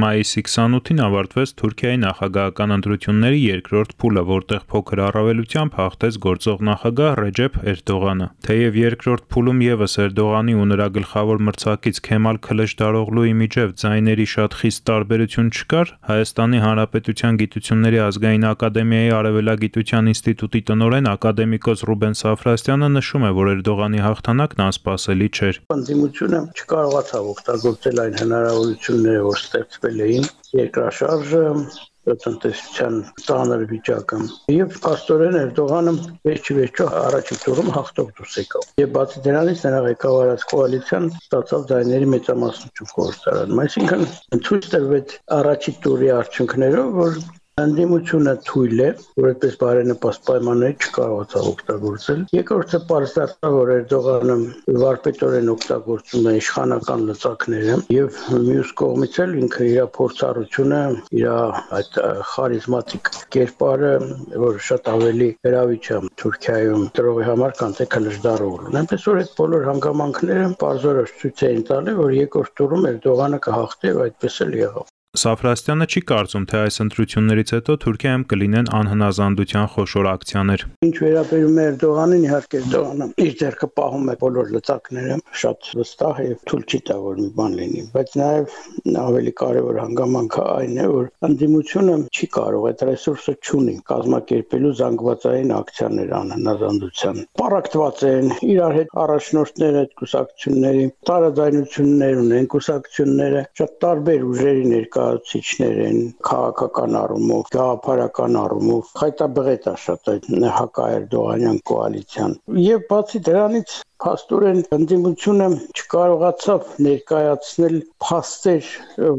Մայիսի 28-ին ավարտվեց Թուրքիայի նախագահական ընտրությունների երկրորդ փուլը, որտեղ փոքր առավելությամբ հաղթեց գործող նախագահ Ռեջեփ Էրդողանը։ Թեև երկրորդ փուլում եւս Էրդողանի ու նրա գլխավոր մրցակից Քեմալ Քլեշդարօղլուի միջև ձայների շատ խիստ տարբերություն չկար, Հայաստանի Հանրապետության Գիտությունների ազգային ակադեմիայի Արևելագիտության ինստիտուտի տնօրեն ակադեմիկոս Ռուբեն Սաֆրաստյանը նշում է, որ Էրդողանի հաղթանակն անսպասելի չէր։ Պանդիմությունը չկարողացավ օգտագործել այն հնարավորությունները, որ ստեղծվել էին երկրաշարժը տնտեսության ծանր վիճակը եւ աստորեն Էրդողանը վերջի վերջո առաջին տուրում հաղթող դուրս եկավ եւ բացի դրանից նրա ղեկավարած կոալիցիան ստացավ ձայների մեծամասնություն խորհրդարանում այսինքն ցույց տրվեց առաջի տուրի արդյունքներով որ Անդիմությունը թույլ է, որ այդպես բարենպաստ պայմաններ չկարողացավ օգտագործել։ Երկրորդը պարզդարձավ, որ Էրդողանը վարպետորեն օգտագործում է իշխանական լծակները եւ մյուս կողմից էլ ինքը իր փորձառությունը, իր այդ խարիզմատիկ կերպարը, որ շատ ավելի հրավիչ է Թուրքիայում տրողի համար, քան թե Քլշդարօղլուն։ Այնպես որ այդ բոլոր հանգամանքները բարձրորոշ ցույց էին տալի, որ երկրորդ տուրում Էրդողանը կհաղթի այդպես էլ եղավ։ Սաֆրաստյանը չի կարծում, թե այս ընտրություններից հետո Թուրքիայում կլինեն անհնազանդության խոշոր ակցիաներ։ Ինչ վերաբերում է Էրդողանին, իհարկե Էրդողանը իր ձեռքը պահում է բոլոր լծակները, շատ վստահ է եւ թույլ չի տա որ մի բան լինի, բայց նաեւ ավելի կարեւոր հանգամանքը այն է, որ ընդդիմությունը չի կարող այդ ռեսուրսը չունի կազմակերպելու զանգվածային ակցիաներ անհնազանդության։ Պարակտված են իրար հետ առաջնորդները այդ կուսակցությունների տարաձայնություններ ունեն կուսակցությունները շատ տարբեր ուժերի ներկա ներկայացուցիչներ են քաղաքական առումով, գաղափարական առումով, խայտաբղետ է շատ այդ հակաերդողանյան կոալիցիան։ Եվ բացի դրանից Փաստորեն ընդդիմությունը չկարողացավ ներկայացնել փաստեր,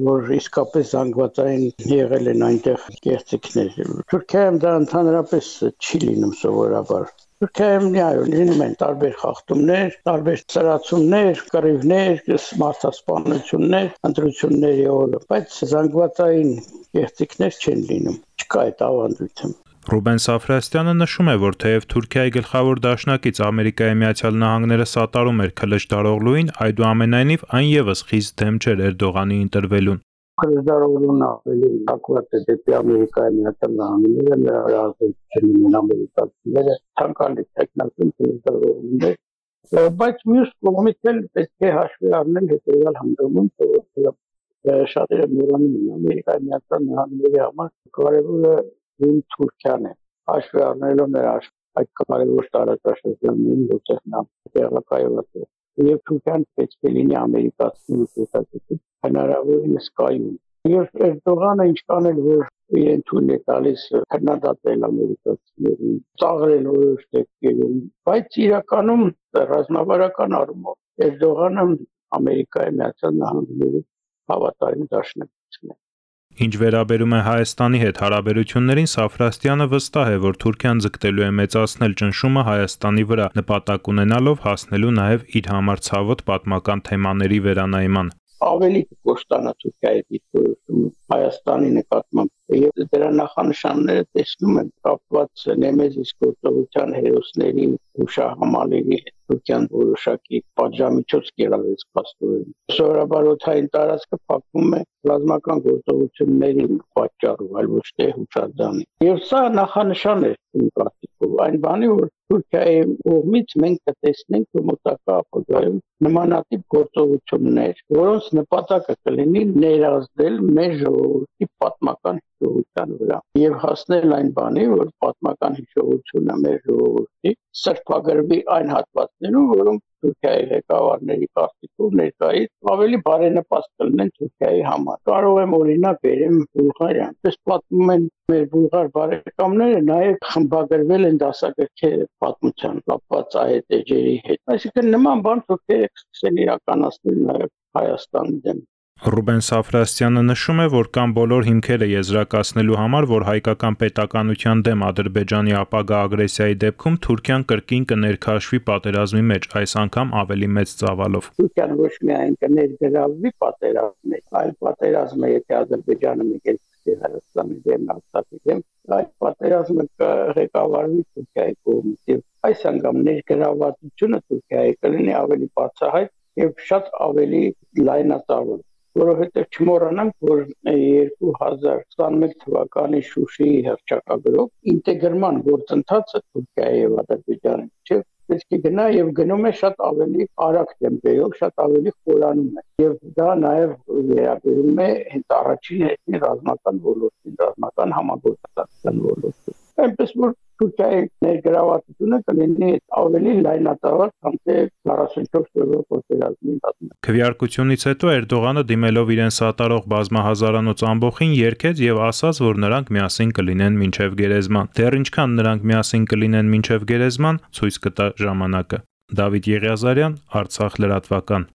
որ իսկապես զանգվածային եղել են այնտեղ կեղծիքներ։ Թուրքիայում դա ընդհանրապես չի լինում սովորաբար։ Թուրքիայում լինում են տարբեր խախտումներ, տարբեր ծրացումներ, կռիվներ, մարդասպանություններ, ընտրությունների օրը, բայց զանգվածային կեղծիքներ չեն լինում։ Չկա այդ ավանդույթը։ Ռուբեն Սաֆրաստյանը նշում է, որ թեև Թուրքիայի գլխավոր դաշնակից Ամերիկայի Միացյալ Նահանգները սատարում էր Քլեշդարօղլուին, այդուամենայնիվ այն եւս խիստ դեմ չէր Էրդողանի ընտրվելուն։ Քլեշդարօղլուն ավելի հակված է դեպի Ամերիկայի Միացյալ Նահանգները, նրա ազդեցությունն են ամերիկացիները, ցանկալի տեխնիկան Քլեշդարօղլուն է, բայց մյուս կողմից էլ պետք է հաշվի առնել հետեւյալ հանգամանք, որ շատերը մոռանում են Ամերիկայի Միացյալ Նահանգների համար կարևորը Հին Թուրքիան է։ Հաշվի առնելով նրա այդ կարևոր տարածաշրջաններին, որտեղ նա տեղակայված է։ Եվ Թուրքիան պետք է լինի ամերիկացի ուսուցչություն հնարավորինս կայուն։ Եվ Էրդողանը ինչքան էլ որ իրեն թույլ է տալիս քննադատել ամերիկացիներին, ծաղրել որոշ դեպքերում, բայց իրականում ռազմավարական առումով Էրդողանը Ամերիկայի Միացյալ Նահանգների հավատարիմ դաշնակիցն է։ Ինչ վերաբերում է Հայաստանի հետ հարաբերություններին, Սաֆրաստյանը վստահ է, որ Թուրքիան ձգտելու է մեծացնել ճնշումը Հայաստանի վրա, նպատակ ունենալով հասնելու նաև իր համար ցավոտ պատմական թեմաների վերանայման ավելի կոստանա Թուրքիայի դիտորդում Հայաստանի նկատմամբ եւ դրա նախանշանները տեսնում են կապված Նեմեզիս գործողության հերոսների հուշահամալերի Թուրքիան որոշակի պատժամիջոց կերավեց պաստորեն։ Սովորաբար օթային տարածքը փակվում է ռազմական գործողությունների պատճառով, այլ ոչ թե հուշարձանի։ Եվ սա նախանշան է կարծիքով այն բանի, որ Թուրքիայի կողմից մենք կտեսնենք մոտակա ապագայում նմանատիպ գործողություններ, որոնց նպատակը կլինի ներազդել մեր ժողովրդի պատմական հիշողության վրա եւ հասնել այն բանի, որ պատմական հիշողությունը մեր ժողովրդի սրբագրվի այն հատվածներում, որոնք Թուրքիայի ղեկավարների կարծիքով ներկայից ավելի բարենպաստ կլինեն Թուրքիայի համար։ Կարող եմ օրինակ բերեմ Բուլղարիան։ Պես պատմում են մեր բուլղար բարեկամները նաև խմբագրվել են դասագրքերը պատմության կապված այդ էջերի հետ։ Այսինքն նման բան թուրքերը սկսեն իրականացնել նաև Հայաստանի դեմ։ Ռուբեն Սաֆրաստյանը նշում է, որ կան բոլոր հիմքերը եզրակացնելու համար, որ հայկական պետականության դեմ Ադրբեջանի ապագա ագրեսիայի դեպքում Թուրքիան կրկին կներքաշվի պատերազմի մեջ, այս անգամ ավելի մեծ ծավալով։ Թուրքիան ոչ միայն կներգրավվի պատերազմի, այլ պատերազմը, եթե Ադրբեջանը մեկ էլ Հայաստանի դեմ Արցախի դեմ, այդ պատերազմը կղեկավարվի Թուրքիայի կողմից այս անգամ ներգրավվածությունը Թուրքիայի կլինի ավելի բացահայտ եւ շատ ավելի լայնածավալ որովհետև չմոռանանք, որ 2021 թվականի Շուշիի հռչակագրով ինտեգրման գործընթացը Թուրքիայի եւ Ադրբեջանի միջև պետք է գնա եւ գնում է շատ ավելի արագ տեմպերով, շատ ավելի խորանում է։ Եվ դա նաեւ վերաբերում է հենց առաջին հետին ռազմական ոլորտին, ռազմական համագործակցության ոլորտին։ Այնպես որ Թուրքիայի ներգրավվածությունը կլինի ավելի լայնածավալ, քան թե 44 օրվա պատերազմի ընթացքում։ Քվեարկությունից հետո Էրդողանը դիմելով իրեն սատարող բազմահազարանոց ամբողջին երկեց եւ ասաց, որ նրանք միասին կլինեն մինչև գերեզման։ Դեռ ինչքան նրանք միասին կլինեն մինչև գերեզման, ցույց կտա ժամանակը։ Դավիթ Եղիազարյան, Արցախ լրատվական։